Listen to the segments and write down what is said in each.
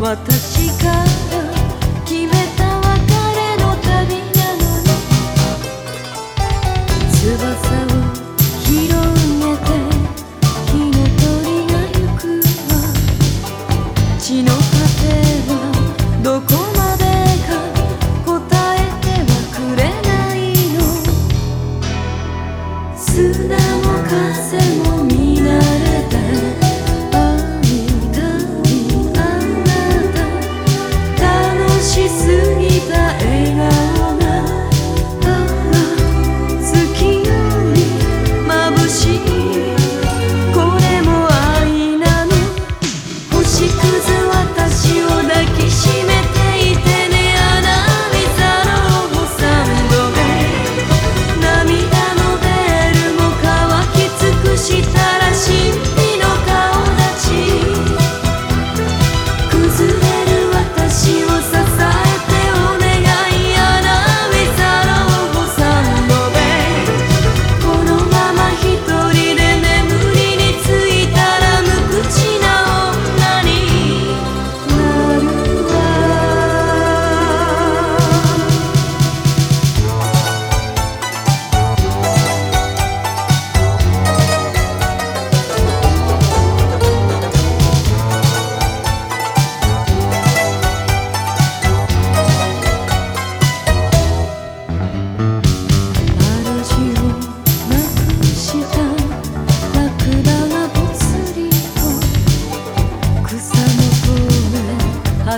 我的心。しくず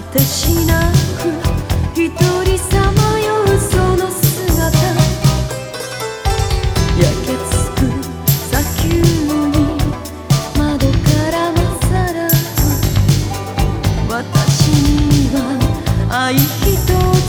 果てしなく一人さまようその姿。焼けつく砂丘に窓からまさら。私には愛人。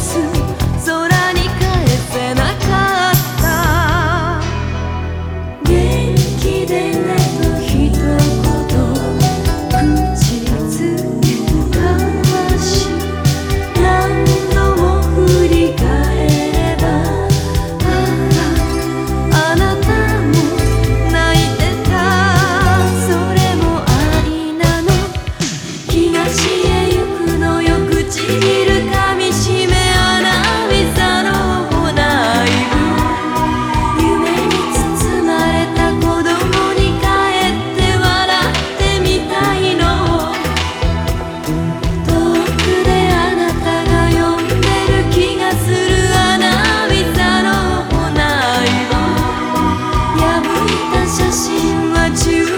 to